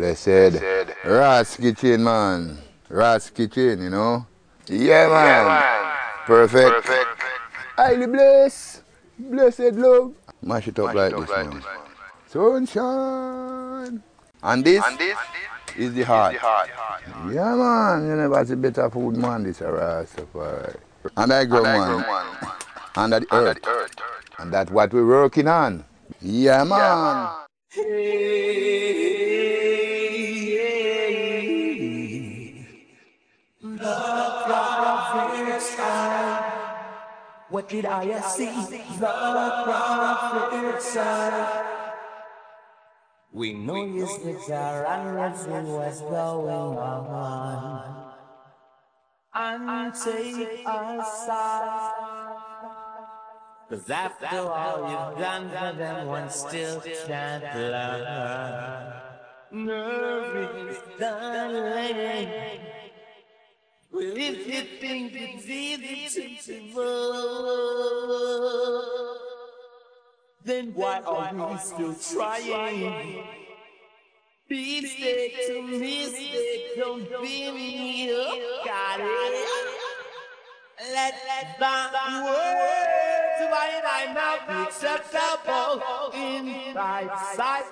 They said, Ras Kitchen, man. Ras Kitchen, you know? Yeah, man. Yeah, man. Perfect. Perfect. Highly blessed. Blessed love. Mash it up Mash like it up this, like man. Sunshine. And this, and this is the heart. Is the heart. Yeah, man. You never see better food, man. This is Rastafari. And I grow, and man. I grow, man. Under the, Under earth. the earth. And that's what we're working on. Yeah, man. Yeah, man. What did I see? The prophet side. We know you slips are and what's going on. And take aside. Cause after all you've done for them, one still can't love. Nervous darling. Well, if you think it's easy to give then why are we still trying? Be Mistake to mistake, don't beat me up, got it. Let the words of my mouth be acceptable in thy sight.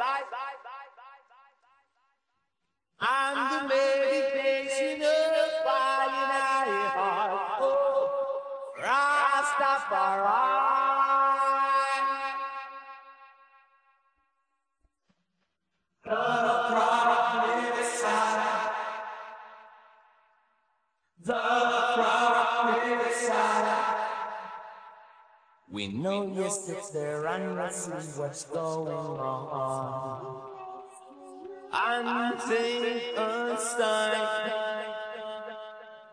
And the meditation of We know you sit there and see what's going on. Take a stand.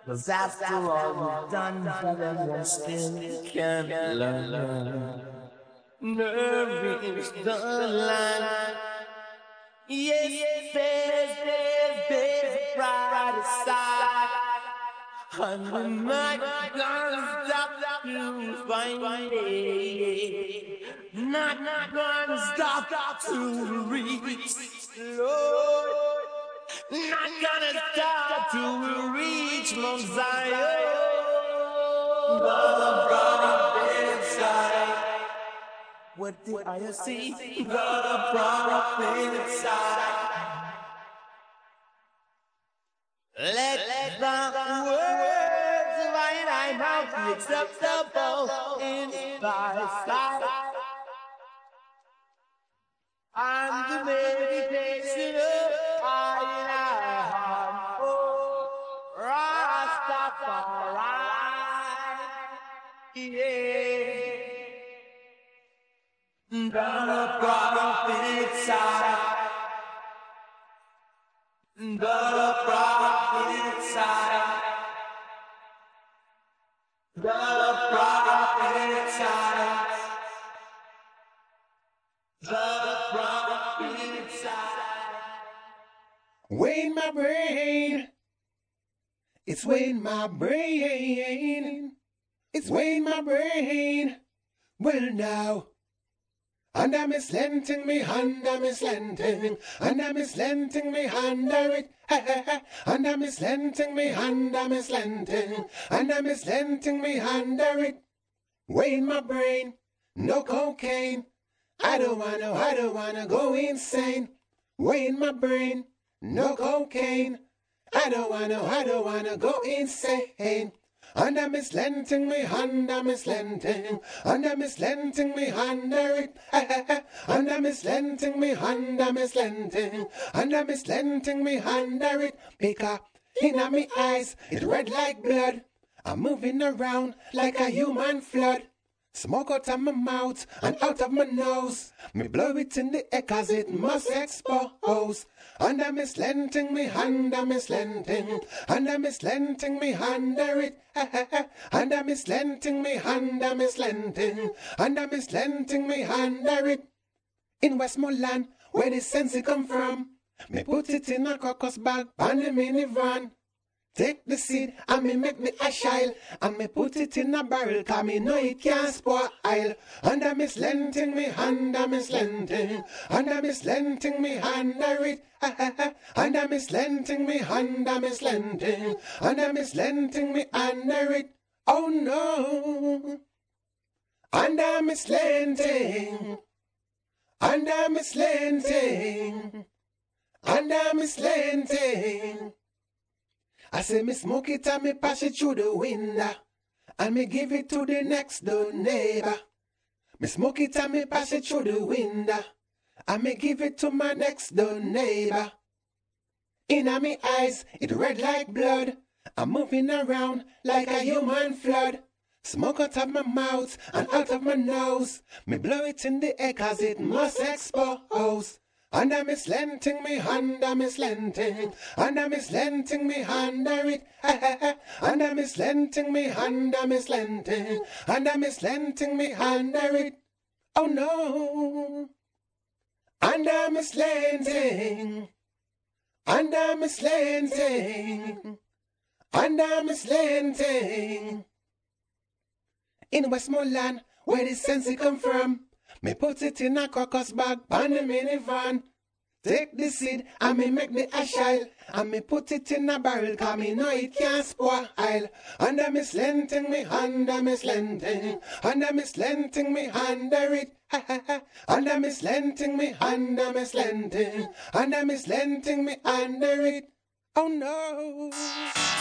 Cause after all you've done you still can't learn. Nerve the line. Yes, there's, there's, there's a brighter side. And we're not gonna stop to find it. Not, not gonna stop to reach, Lord. Not gonna stop till we reach Mount Zion. The prophet side. What did I see? The prophet side. Let, let the words of my mouth be acceptable in thy sight. And the meditation of Prophet side. The prophet side. The prophet side. Weighing my brain. It's weighing my brain. It's weighing my brain. Well, now. And I'm slanting me hand, I'm slanting, and I'm slanting me hand, it, and I'm slanting me hand, I'm slanting, and I'm slanting me hand, it. Weighing my brain, no cocaine. I don't wanna, I don't wanna go insane. Weighing my brain, no cocaine. I don't wanna, I don't wanna go insane. And I'm slanting me hand, I'm slanting, and I'm slanting me hand, it, and I'm slanting me hand, I'm slanting, and I'm slanting me hand, it, because in my eyes. It red like blood. I'm moving around like a human flood. Smoke out of my mouth and out of my nose. Me blow it in the air cause it must expose. And I'm slanting me hand, I'm slanting. And I'm slanting me hand, it. And I'm slanting me hand, I'm slanting. And I'm slanting me hand, it. In Westmoreland, where the sense come from. Me put it in a crocus bag, and the minivan. Take the seed and me make the ash oil and me put it in a barrel cause me know it can't spoil. Under me slanting me under me slanting, under me slanting me under it. under me slanting me under me slanting, under me slanting me under it. Oh no. Under me slanting, under me slanting, under me slanting. I say me smoke it and me pass it through the window. And me give it to the next door neighbor. Me smoke it and me pass it through the window. And me give it to my next door neighbor. In me eyes, it red like blood. I'm moving around like a human flood. Smoke out of my mouth and out of my nose. Me blow it in the air cause it must expose. Under me slanting me under me slanting, under me slanting me under it, under me slanting me under me slanting, under me slanting me under it. Oh no, under me slanting, under me slanting, under me slanting. In Westmoreland, where the sense come from. Me put it in a crocus bag on the minivan. Take the seed and me make me a oil And me put it in a barrel cause me know it can't spoil. Under me slanting me under me slanting. Under me slanting me under it. Ha ha ha ha. Under me slanting me under me slanting. Under me slanting me under it. Oh no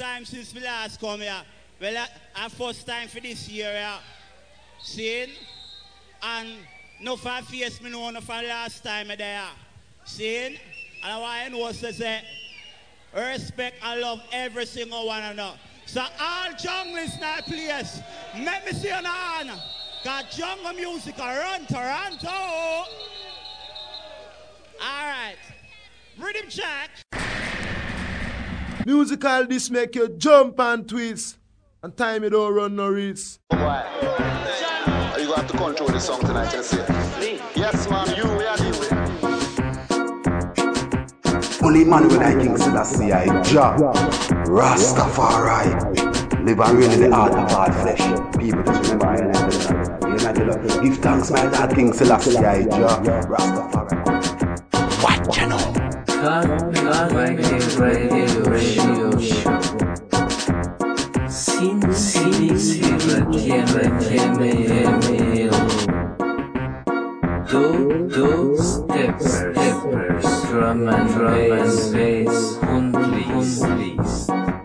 time since we last come here. Well, uh, our first time for this year, yeah. Sin, and no for face me know no for last time there. Sin, and I want to know say, respect and love every single one of them. So all junglers in our place, let me see on on. Got jungle music around Toronto. All right. Rhythm check. Musical this make you jump and twist. And time it don't run no risks. Why? You gonna have to control the song tonight, you see. Yes, man, you, we are dealing with. Only man with I King Selassie I Jah Rastafari Live and reign in the art of hard flesh People just remember I am the Lord Give thanks my Lord King Selassie I Jah Rastafari What you know? Radio, radio, show. Do, do, steppers, steppers, drum and drum and bass, hundlis.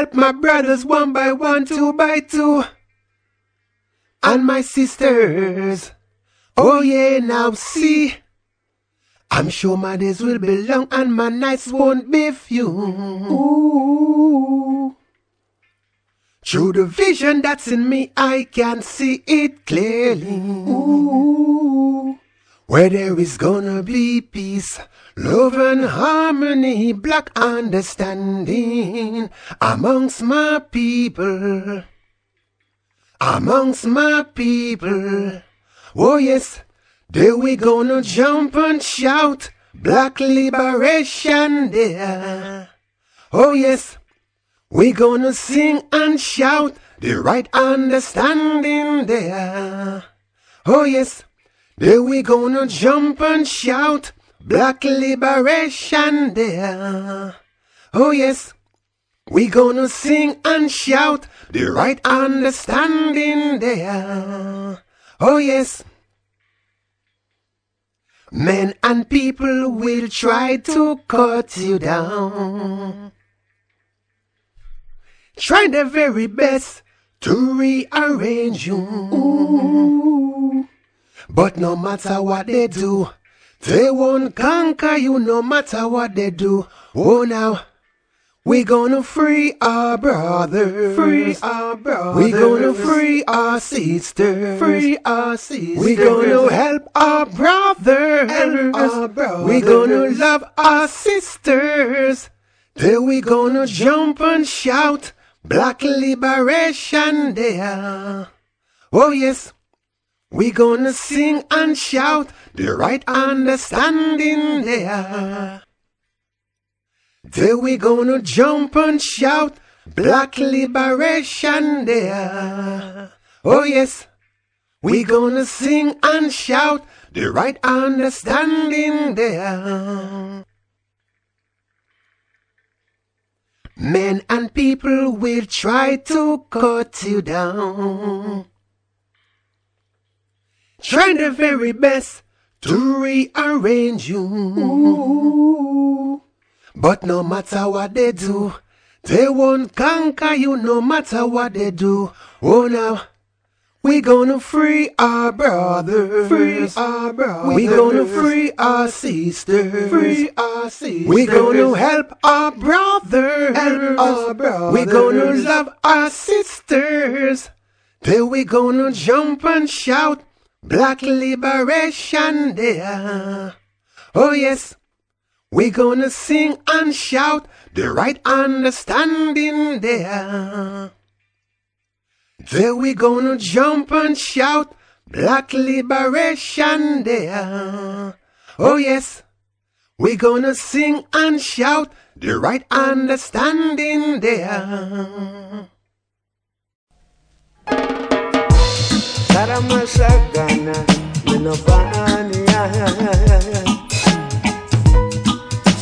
Help my brothers one by one, two by two. And my sisters. Oh yeah, now see. I'm sure my days will be long and my nights won't be few. Ooh. Through the vision that's in me, I can see it clearly. Ooh. Where there is gonna be peace, love and harmony, black understanding amongst my people. Amongst my people. Oh yes, there we gonna jump and shout black liberation there. Oh yes, we gonna sing and shout the right understanding there. Oh yes, there we gonna jump and shout black liberation there. Oh yes, we gonna sing and shout the right understanding there. Oh yes. Men and people will try to cut you down. Try their very best to rearrange you. But no matter what they do, they won't conquer you no matter what they do. Oh now. We gonna free our brother, free our brother. We gonna free our sister, free our sister. We gonna help our brother, help our brother. We gonna love our sisters. Then we gonna jump and shout black liberation there. Oh yes, we gonna sing and shout the right understanding there. Then we gonna jump and shout black liberation there. Oh yes, we gonna sing and shout the right understanding there. Men and people will try to cut you down. Trying their very best to rearrange you. But no matter what they do, they won't conquer you no matter what they do. Oh now, we gonna free our brothers, free our brothers. We gonna free our sisters, free our sisters. We gonna help our brothers, help our brothers. We gonna love our sisters. Then we gonna jump and shout black liberation there. Oh yes. we're gonna sing and shout the right understanding there. Then we gonna jump and shout black liberation there. Oh yes, we're gonna sing and shout the right understanding there. Sarama sagana, minovania.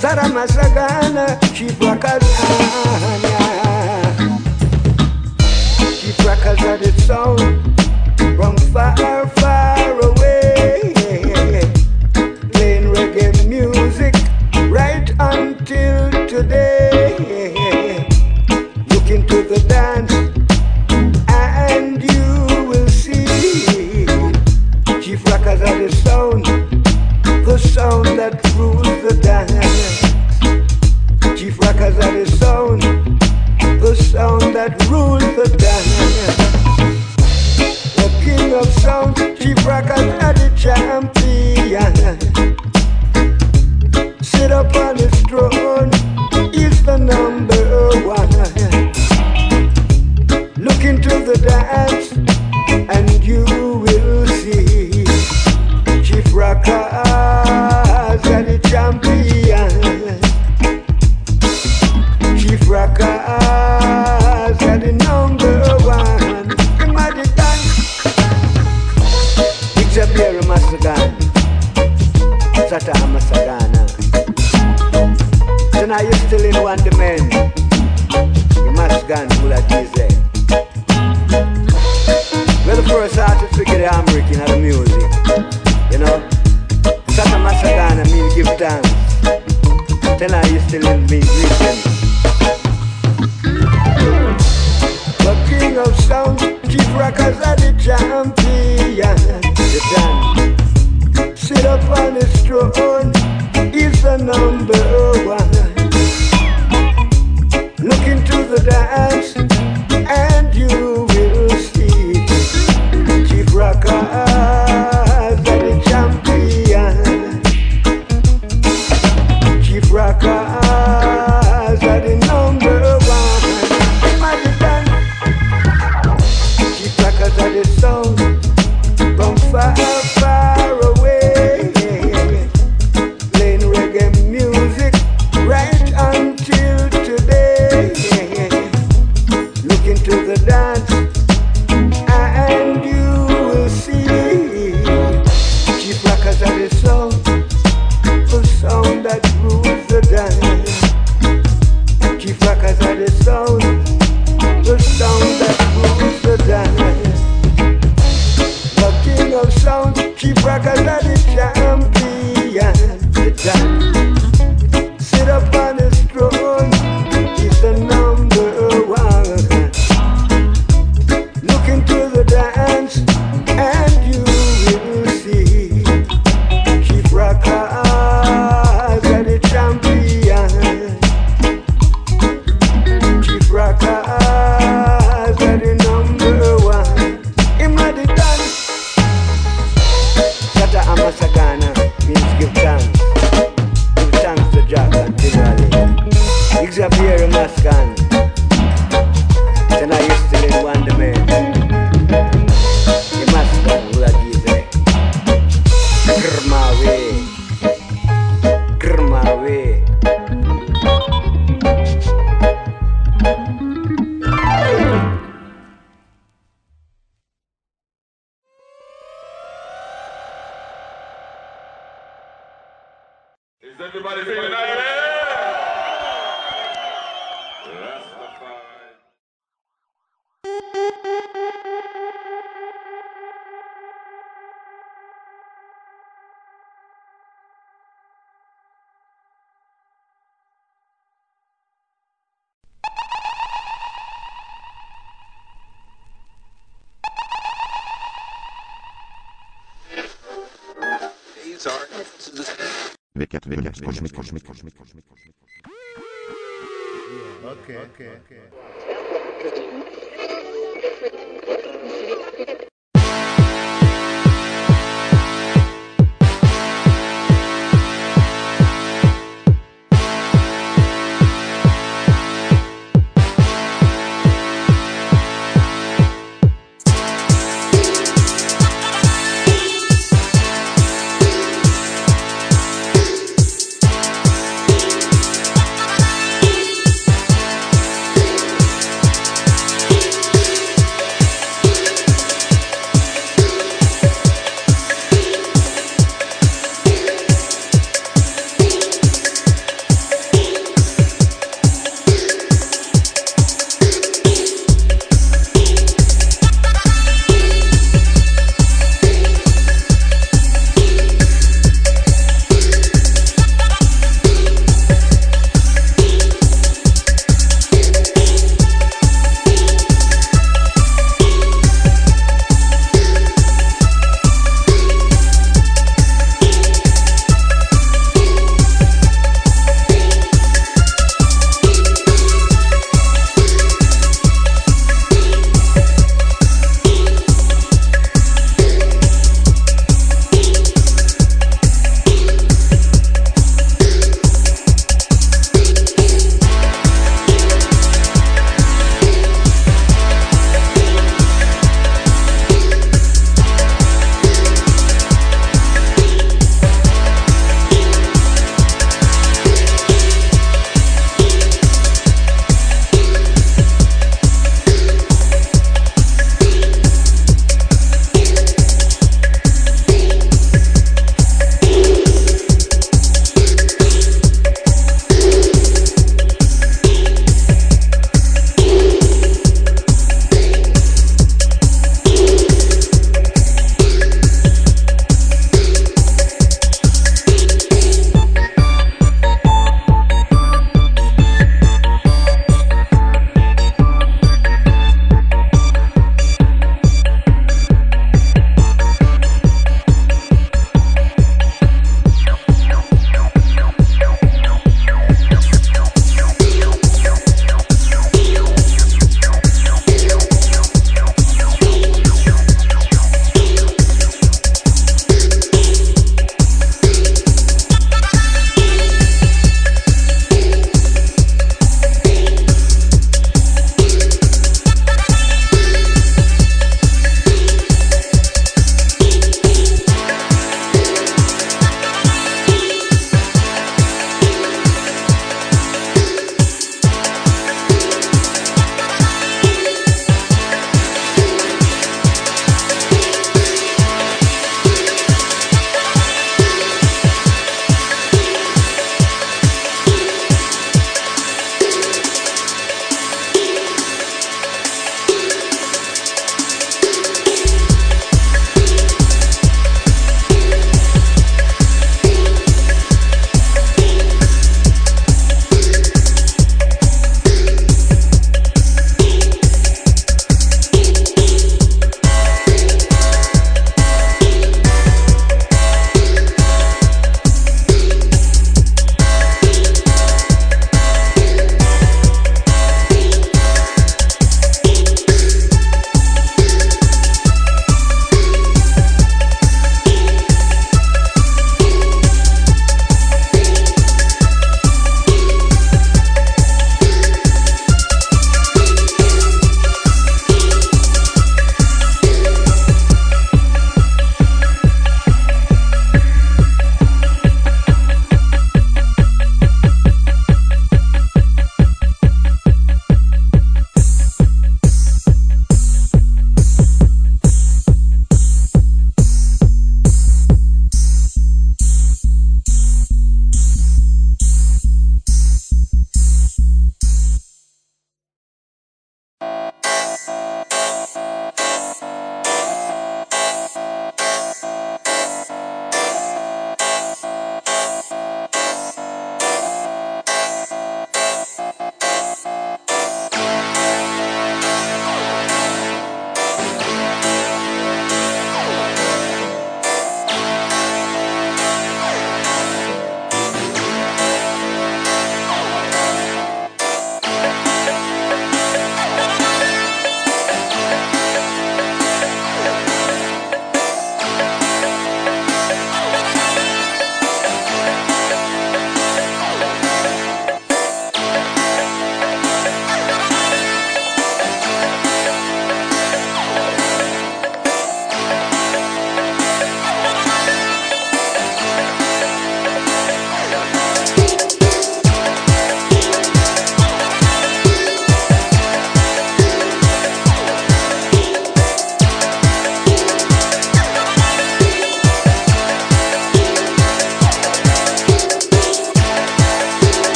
Sarama sagana, chiprakazania. Chiprakazad its sound from far, far away. Playing reggae music right until today. Look into the dance sound that rules the dance. Chief Rockers are the sound, the sound that rules the dance. The king of sound, Chief Rockers are the champion. Sit up on his throne, he's the number one. Look into the dance DJ. The first I to figure I'm breaking out of music. You know? Sata I mean give thanks. Then I used to live me greeting. The king of sound, Chief Rockers at the champion. The. Sit up on the throne, is the number one. Look into the dance. Venga, cosmic, cosmic, cosmic, cosmic, cosmic. Ok, ok, ok.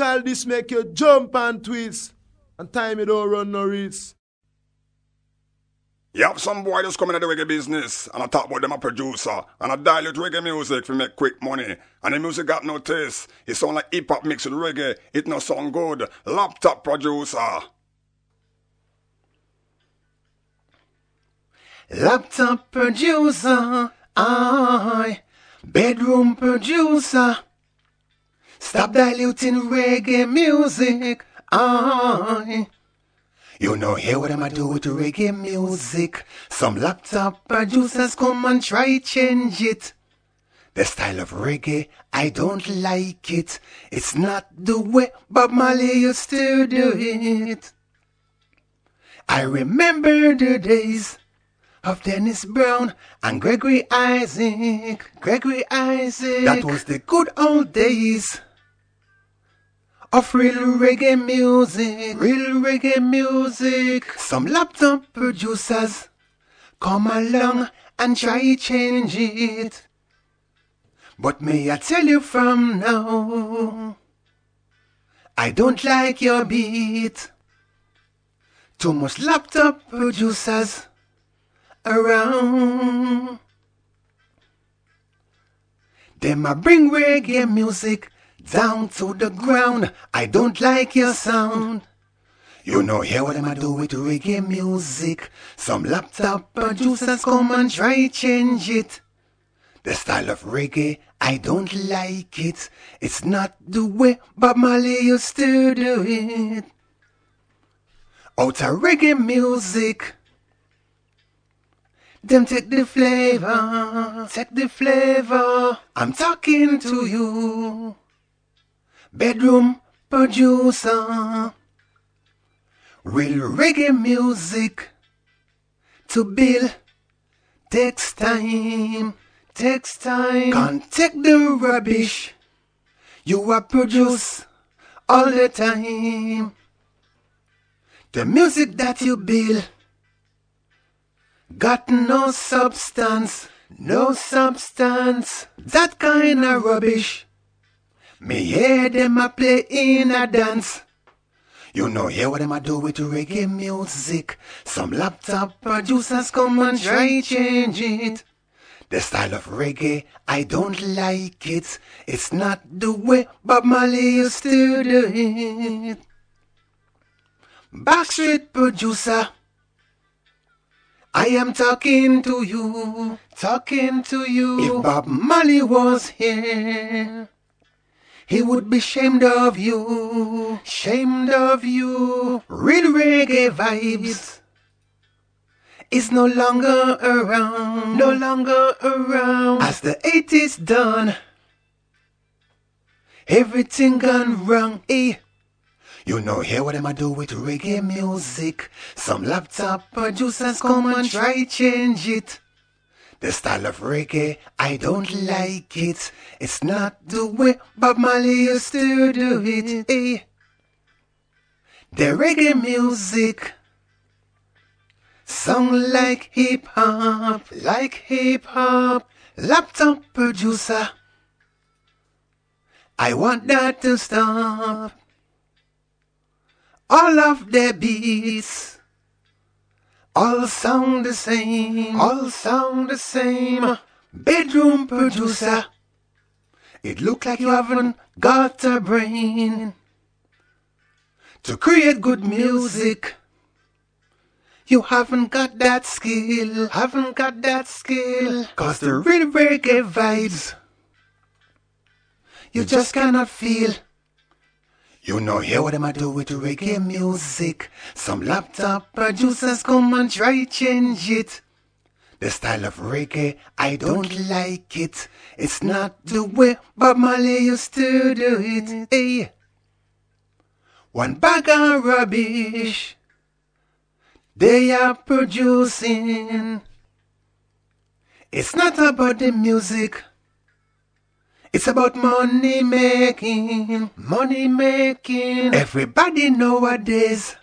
Musical this make you jump and twist. And time it don't run no race. Yep, some boy just coming into the reggae business and I talk about them a producer and I dilute reggae music for make quick money. And the music got no taste. It sound like hip hop mixed with reggae. It no sound good. Laptop producer. Laptop producer, I bedroom producer. Stop diluting reggae music, I. You know, hear what I'ma do with the reggae music. Some laptop producers come and try change it. The style of reggae, I don't like it. It's not the way Bob Marley used to do it. I remember the days of Dennis Brown and Gregory Isaac. Gregory Isaac. That was the good old days of real reggae music. Real reggae music. Some laptop producers come along and try change it. But may I tell you from now, I don't like your beat. Too much laptop producers around. Them a bring reggae music down to the ground. I don't like your sound. You know, hear what I'ma do with reggae music. Some laptop producers come and try change it. The style of reggae, I don't like it. It's not the way Bob Marley used to do it. Out of reggae music, them take the flavor, take the flavor. I'm talking to you, bedroom producer. Real reggae music to build takes time, takes time. Can't take the rubbish you are produce all the time. The music that you build got no substance, no substance. That kind of rubbish. Me hear them a play in a dance. You know, hear what them a do with reggae music. Some laptop producers come and try change it. The style of reggae, I don't like it. It's not the way Bob Marley used to do it. Backstreet producer, I am talking to you, talking to you. If Bob Marley was here, he would be shamed of you, shamed of you. Real reggae vibes is no longer around, no longer around. As the 80s done, everything gone wrong. Eh? You know, hear what I'ma do with reggae music. Some laptop producers come and try change it. The style of reggae, I don't like it. It's not the way Bob Marley used to do it. Eh? The reggae music sound like hip hop, like hip hop. Laptop producer, I want that to stop. All of the beats all sound the same, all sound the same. Bedroom producer, it look like you haven't got a brain to create good music. You haven't got that skill, haven't got that skill. Cause the real reggae vibes, you just cannot feel. You know, hear what I'ma do with reggae music. Some laptop producers come and try change it. The style of reggae, I don't like it. It's not the way Bob Marley used to do it. Hey. One bag of rubbish they are producing. It's not about the music. It's about money making, money making. Everybody nowadays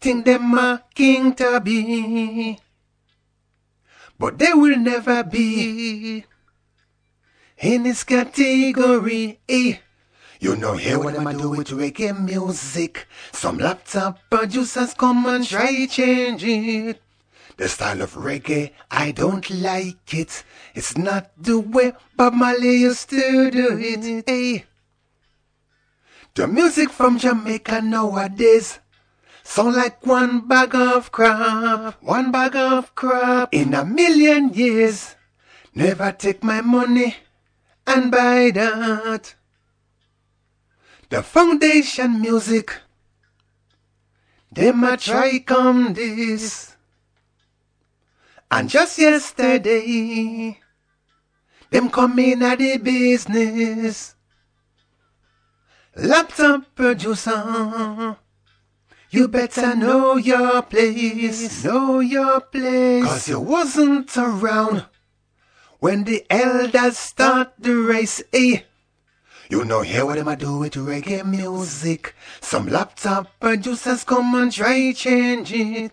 think them a king to be. but they will never be in this category. Eh. You know, hear what am I do with reggae music? Some laptop producers come and try change it. The style of reggae, I don't like it. It's not the way Bob Marley used to do it. Hey. The music from Jamaica nowadays sound like one bag of crap, one bag of crap. In a million years, never take my money and buy that. The foundation music, them a try come this. And just yesterday, them come in at the business. Laptop producer, you better know your place, know your place. Cause you wasn't around when the elders start the race, eh? You know, hear what am I do with reggae music? Some laptop producers come and try change it.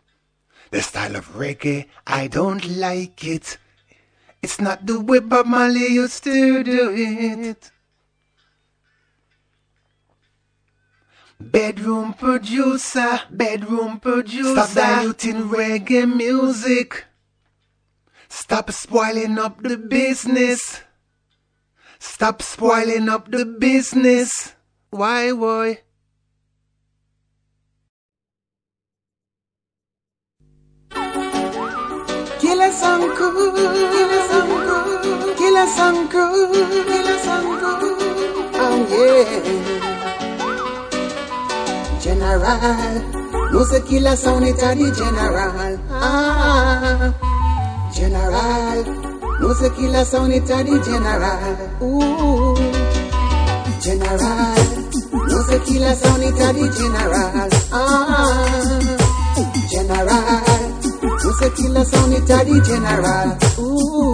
The style of reggae, I don't like it. It's not the way Bob Marley used to do it. Bedroom producer, bedroom producer. Stop diluting reggae music. Stop spoiling up the business. Stop spoiling up the business. Why, boy? Song crew, killer song crew. Oh yeah. General, no say killer sound it a general. Ah, general, no say killer sound it a general. Ooh, general, no say killer sound it a general. Ah, general. You say killer it a the general. Ooh.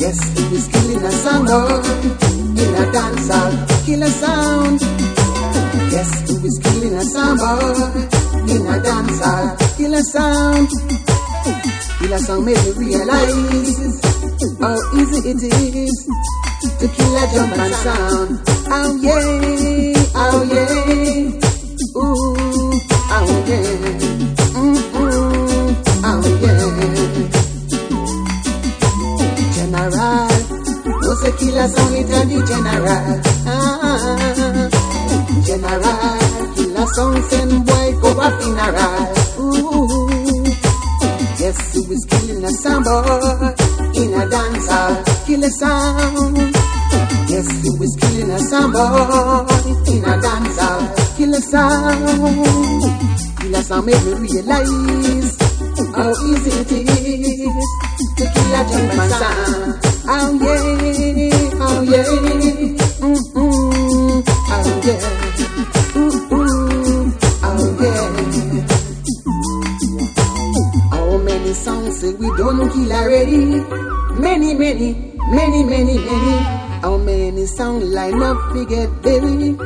Yes, he is killing a sound oh. in a dance hall. Killer sound. Yes, he is killing a sound oh. in a dance hall. Killer sound. Killer sound made me realize how easy it is to kill a and sound. Oh yeah, oh yeah. Ooh, oh yeah. No say killer sound it a the general. Ah, general, killer sound send boy go a funeral. Ooh, yes, he was killing a samba in a dance hall. Killer sound. Yes, he was killing a samba in a dance hall. Killer sound. Killer sound made me realize how easy it is to kill a German sound. Oh yeah, many many songs say we don't kill already? Many, many, many, many, many. How many songs like my bigger baby?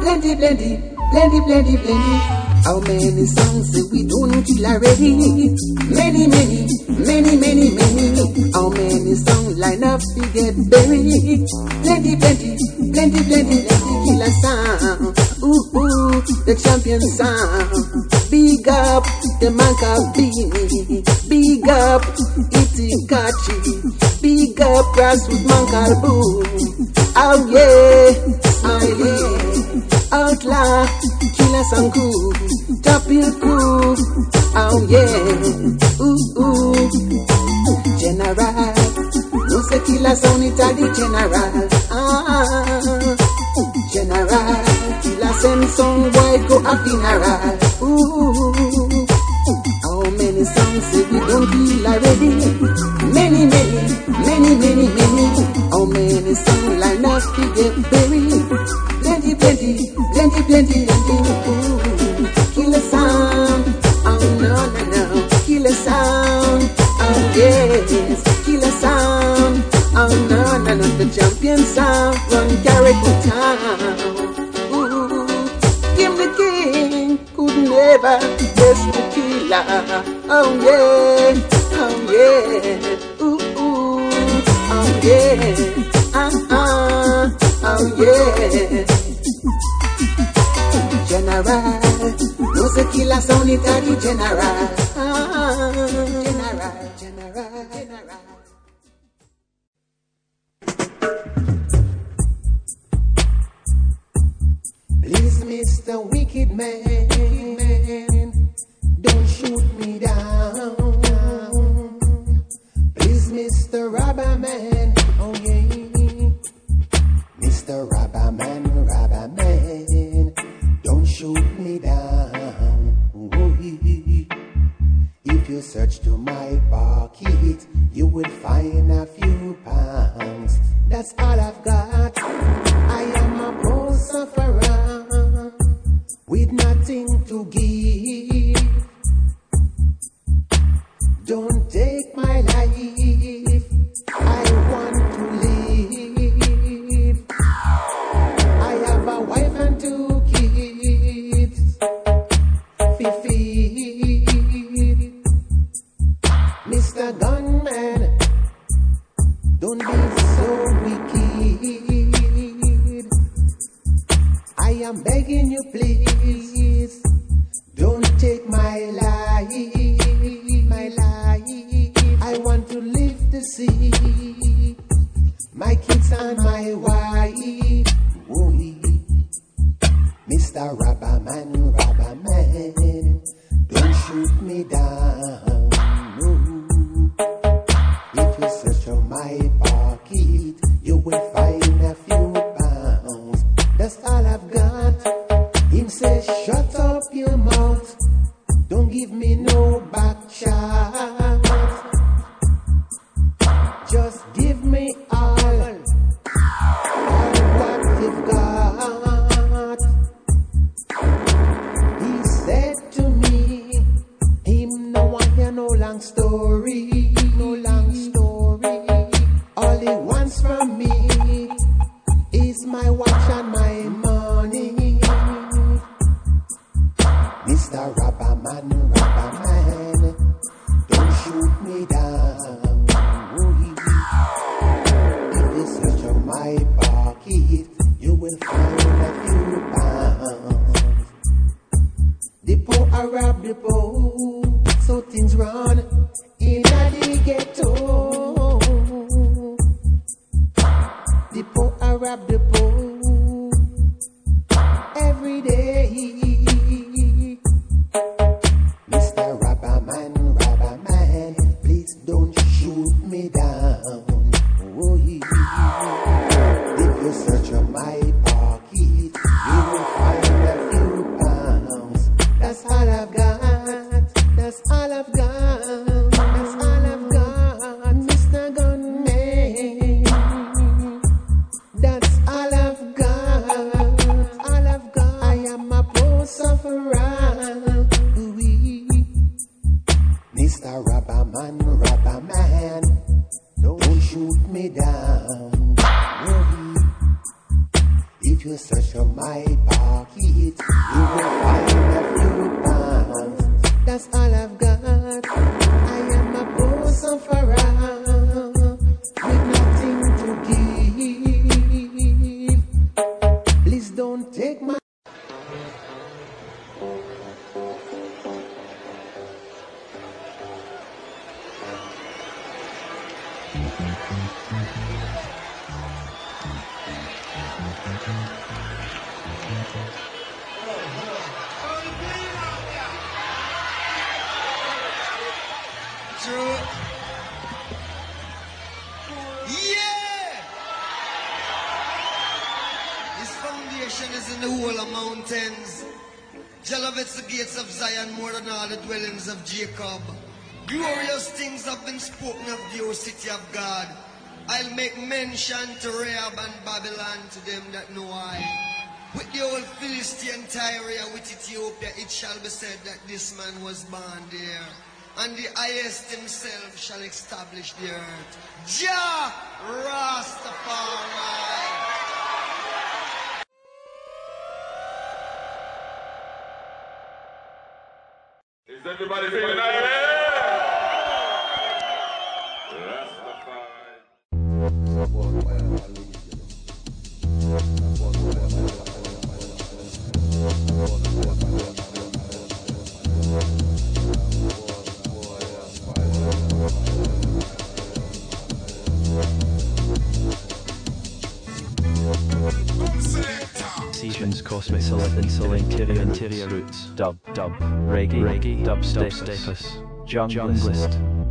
Blenty, blendy, plenty, blendy, blendy. How many songs that we don't kill already? many, many, many, many. Many. How many songs line up we get buried? Plenty, plenty, plenty, plenty, plenty. Killer sound, ooh ooh, the champion sound. Big up the Mancabini, big up Itikachi, big up Grassroots Mancalboo. Oh yeah, oh, smiley, outlaw, killer sound cool, top your crew. Oh yeah, ooh, general, no say killer sound it a general. Ah, general, killer send some boy go a funeral. Ooh, how many songs say we don't kill already? Many, many, many, many, many. How many songs line Mr. Gunman. Jacob. Glorious things have been spoken of thee, O city of God. I'll make mention to Rahab and Babylon to them that know I. With the old Philistine Tyria, with Ethiopia, it shall be said that this man was born there. And the highest himself shall establish the earth. Jah Rastafari. Is everybody feeling Seasons, Kosmik, insolent, insolent. Roots Dub Dub Reggae Reggae Dub Steppas Junglist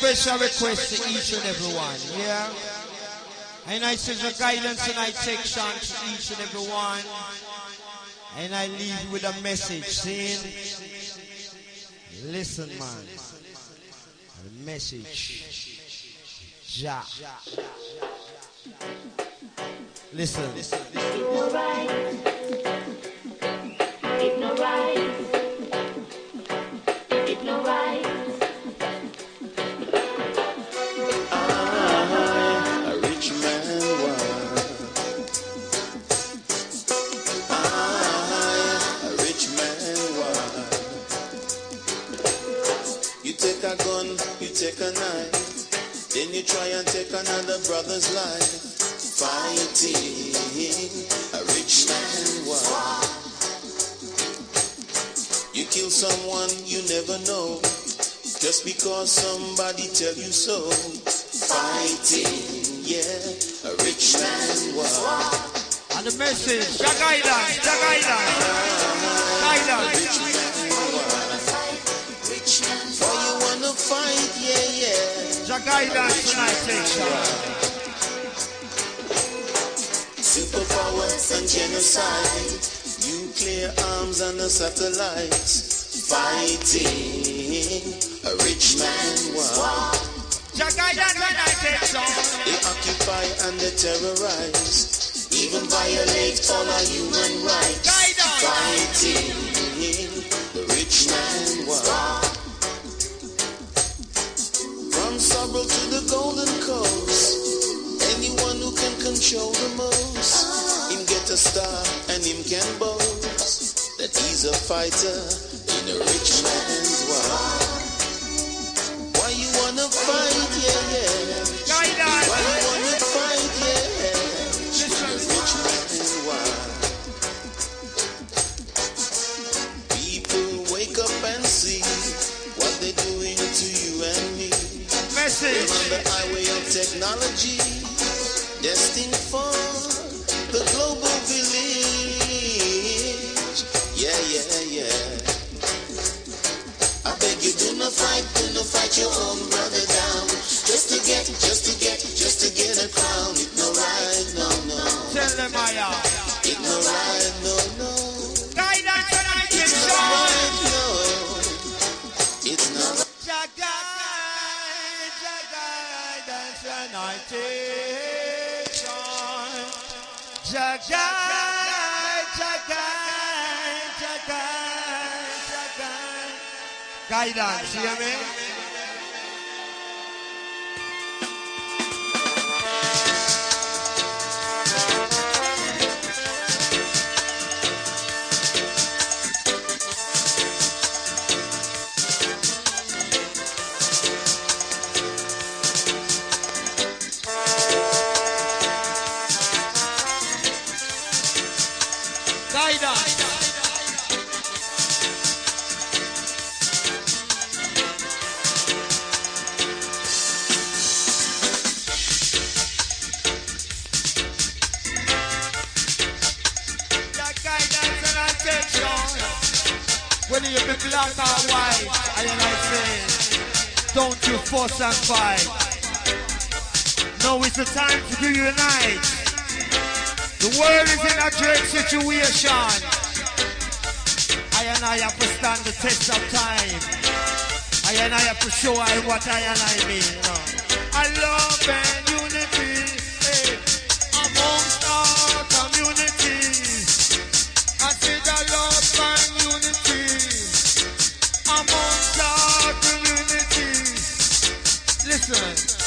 special request to each and every one, yeah? And I say the guidance and I take chance to each and every one. And I leave with a message saying, listen man, a message, ja. Listen. a another brother's life. Fighting, a rich man was. You kill someone you never know, just because somebody tell you so. Fighting, yeah, a rich man was. And the message, the guidance, guidance. Guidance tonight, take Superpowers and genocide, nuclear arms and the satellites, fighting a rich man war. They occupy and they terrorize, even violate all our human rights. Fighting fighter The guide, the situation. I and I have to stand the test of time. I and I have to show I what I and I mean. I love and unity amongst our community. I say the love and unity amongst our community. Listen.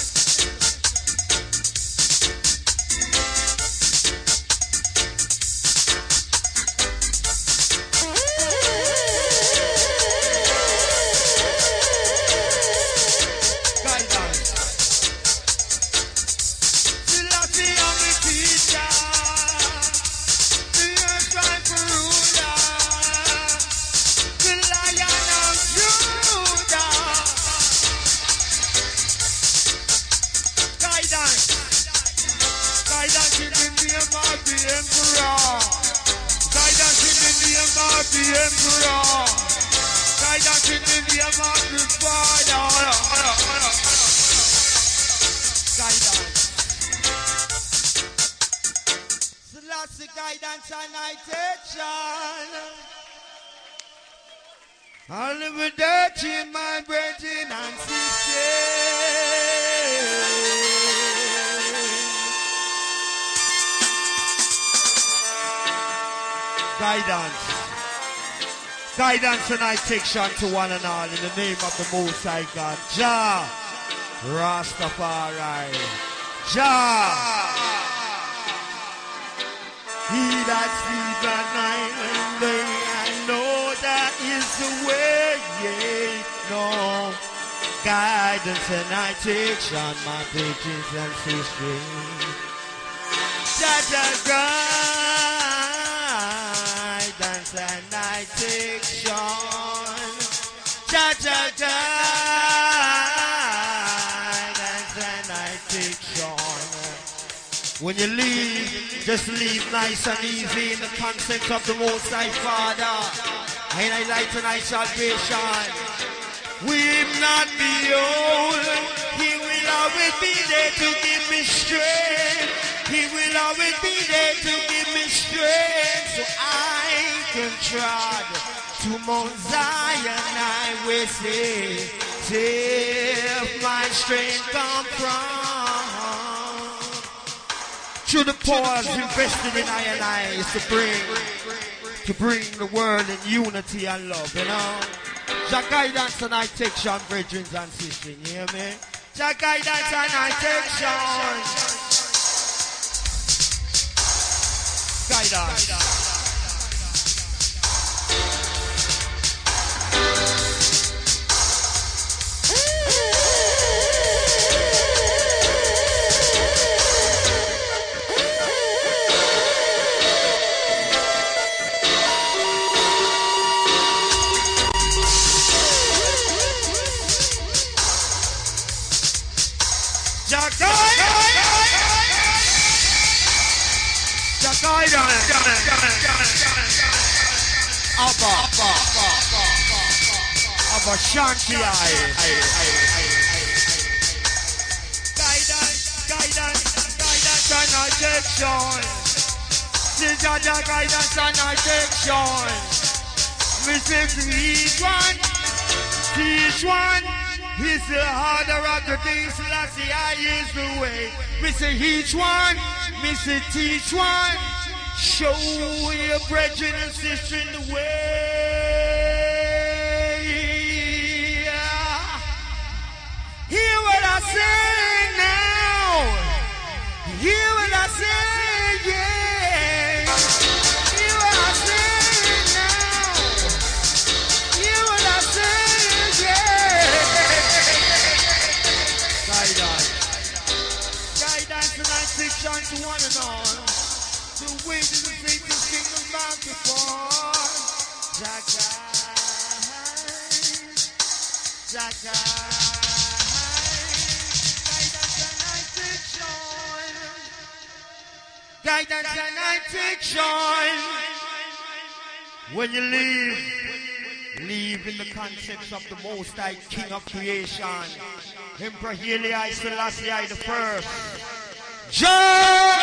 Guidance and citation to one and all in the name of the Most High God. Jah. Rastafari. Jah. He that sleep at night and day, I know that is the way, yeah, no. Guidance and I take on my pages and sisters. Jah guidance and I take on. Jah guidance and I take on. When you leave, just leave nice and easy in the context of the Most High Father. And I light and I salvation. We'll not be old. He will always be there to give me strength. He will always be there to give me strength so I trod to Mount Zion. I will say, if my strength come from to the powers invested in I and I is to bring to bring the world in unity and love, you know. Jah guidance and I take Sean brethren and sisters, you hear me? Jah guidance and I take Sean. Guidance. Guidance. Abba. Abba Shanti Guidance, guidance, guidance and addiction. This is the guidance and addiction. Mr. Each one, each one. He's the harder of the things, Lassie, I is the way. Mr. Each one, Mr. Teach one. Show your brethren and sister in the way. What I say now. Hear what I say, yeah. Hear what I say now. Hear what I say, yeah. Guidance. Guidance and I take shine to one and all. The way to the of kingdom bound to fall. Jack Jack Guidance and I take shine. When you leave, leave in the concepts of the Most High King of Creation. Emperor Haile Selassie the first. Jah!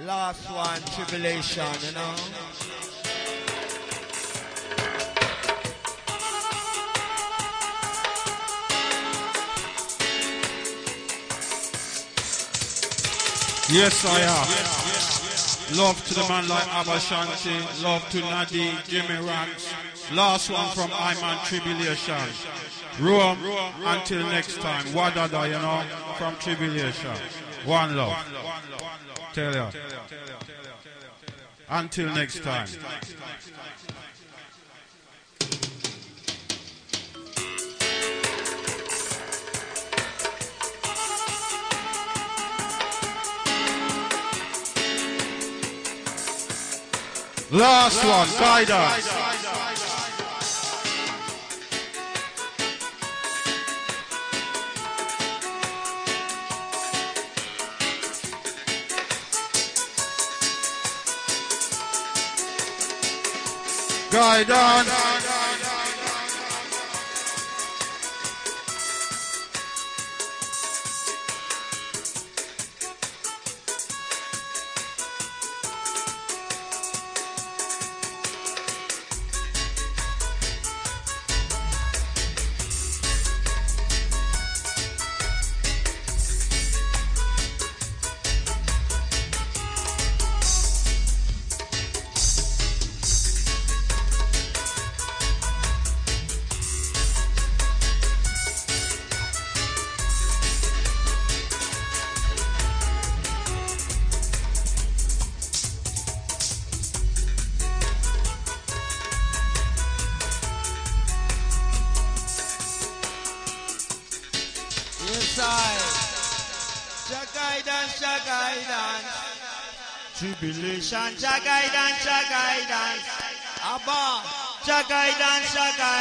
Last one, tribulation, you know. Yes, I am. Love to the man like Abba Shanti. Love to Nadi, Jimmy Ranks. Last one from Iman Tribulation. Rome, until next time. Wadada, you know, from Tribulation. One love. Tell ya. Until next time. Last one, guidance. Guidance.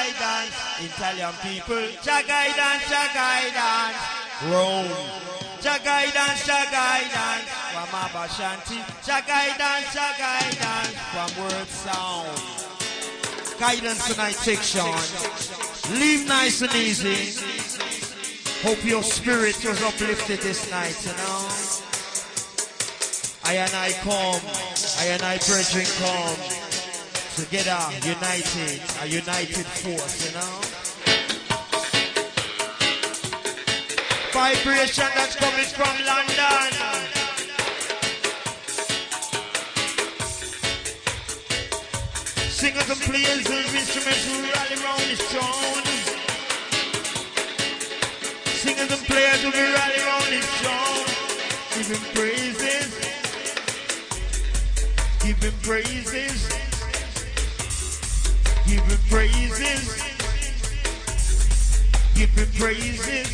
Guidance. Italian people, Jah guidance, Jah guidance. Rome, Jah guidance, Jah guidance. From Abba Shanti, Jah guidance, Jah guidance. From Word Sound. Guidance tonight, Sean. Leave nice and easy. Hope your spirit was uplifted this night, you know. I and I come, I and I brethren come together, uh, united, a united force, you know. Vibration that's coming from London. Singers and players and instruments who rally round this throne. Singers and players be rally round this throne. Him praises. Him praises. Give him praises. Give him praises.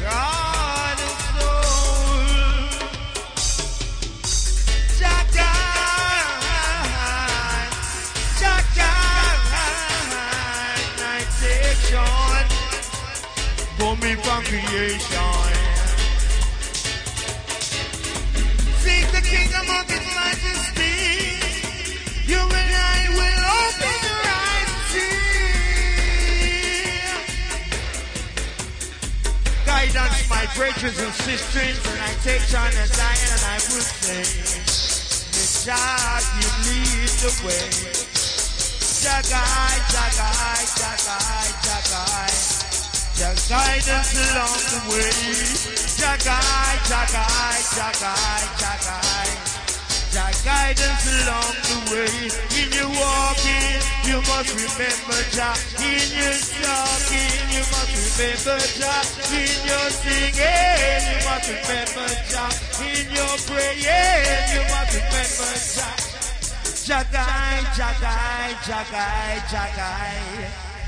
God and soul. Night section. Coming from creation. My and sisters, and I take on and Zion and I will say, Messiah, you lead the way. Jagai, Jagai, Jagai, Jagai. Guide us along the way. Jagai, Jagai, Jagai, Jagai. Jah guide us along the way. In your walking, you must remember Jah. In your talking, you must remember Jah. In your singing, you must remember Jah. In your praying, you must remember Jah. Jagai, Jagai, Jagai, Jagai.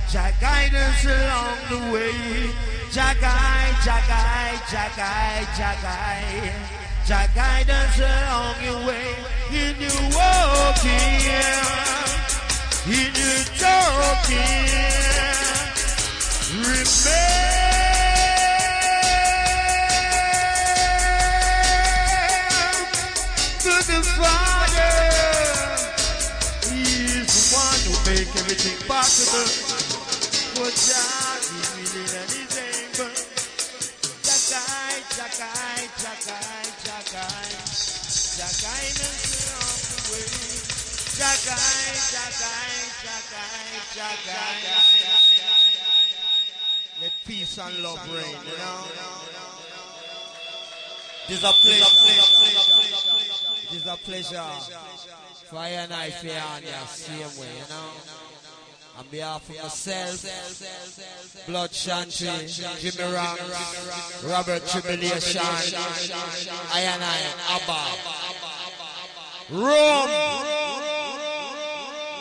Jah guide us along the way. Jagai, Jagai, Jagai, Jagai. Jah guide us along your way. In your walking, in your talking. Remember to the Father. He is the one who make everything possible. For Jah Let peace and love reign, you know. This is a pleasure. This is a pleasure. For I and I feel on the same way, you know. On behalf of myself, Blood Shanty, Jimmy Rank, Robert Tribulation, I and I, Abba, Rome,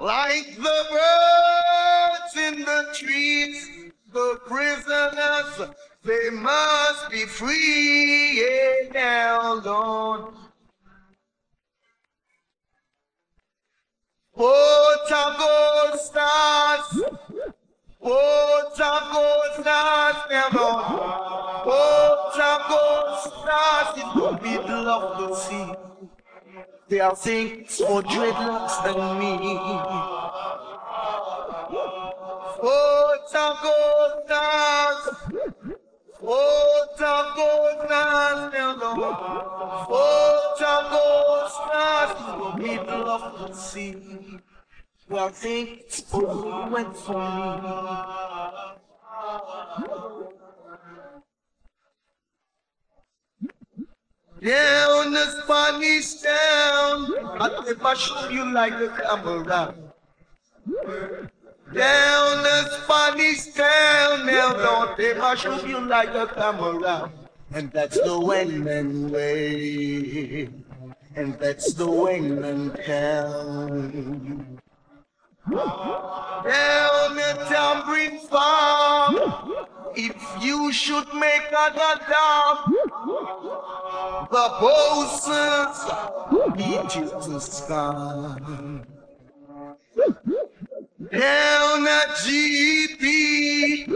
Like the birds in the trees, the prisoners, they must be free yeah, now, Lord. Alcatraz, Otago stars, now, Lord. Alcatraz in the middle of the sea. They are things more dreadlocks than me. Stars in the middle of the sea. Well, things only went for me. Down the Spanish town, I think I show you like a camera. Down the Spanish town, now don't they I show you like a camera. And that's the Wayman way. And that's the Wayman town. Down the Tamarind Farm, if you should make a dam, the bosses need you to stand. Down at GP,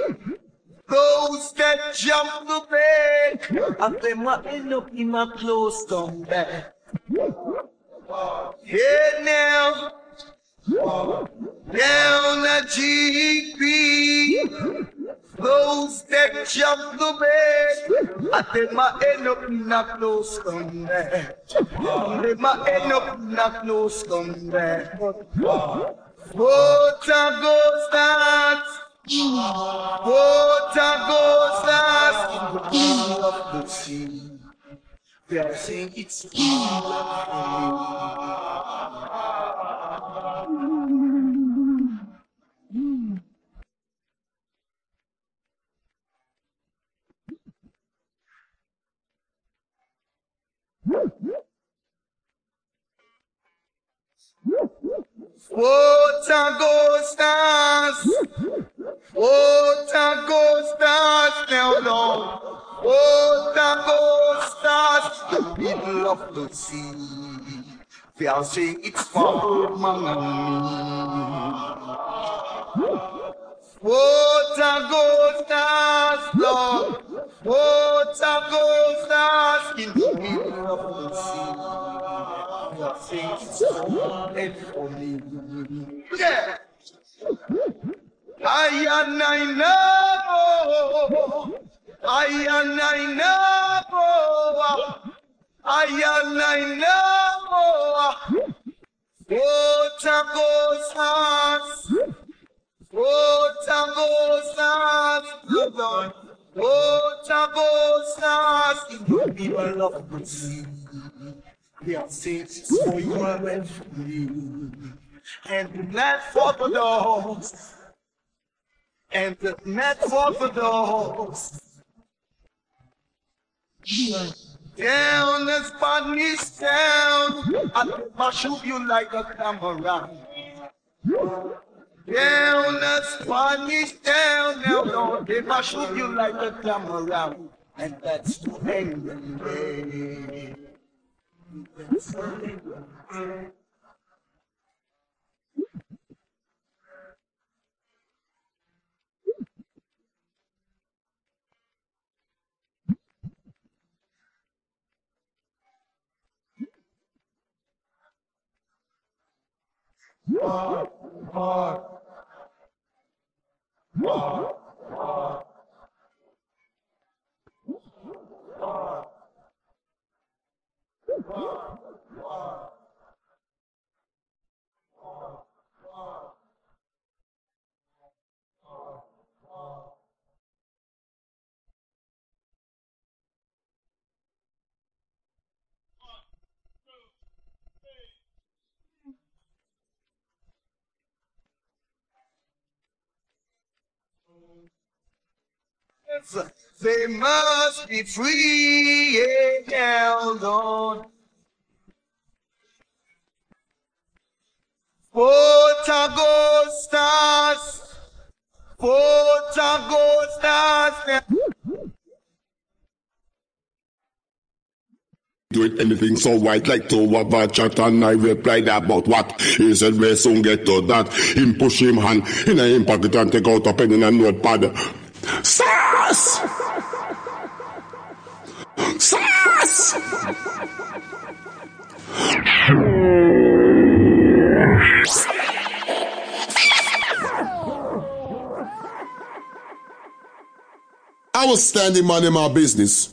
those that jump the bed, and they might end up in a close come back. Yeah, now. Down at GP, those that jump the bed, and they might end up a close come back. They might end up close come back. Water goes that, water goes that in the of the sea. They are saying it's Water goes stars, water goes stars now, Lord. Water goes stars middle of the sea. They are saying it's for man and me. Water goes stars, Lord. Water goes stars in the middle of the sea. It's for and for me. Yeah. I and I know. I and I know. I and I know. Water goes fast. Fast. Lord. Fast in the middle of the sea. We are saints for you and for me. And the net for the dogs. And the net for the dogs. Down the Spanish town, I shoot you like a camera. Down the Spanish town, now don't if I shoot you like a camera, and that's the England way. That's England way. War, war, They must be free, now, Lord. Gold stars. Doing anything so white like to have a chat and I replied about what he said we soon get to that him push him hand in a him pocket and take out a pen in a notepad Sass! Sass! I was standing minding my business.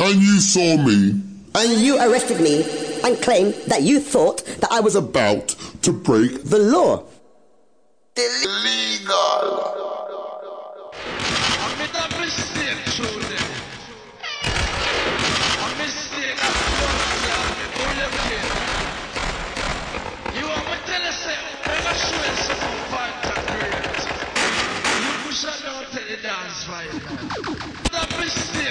And you saw me. And you arrested me and claimed that you thought that I was about to break the law. Illegal.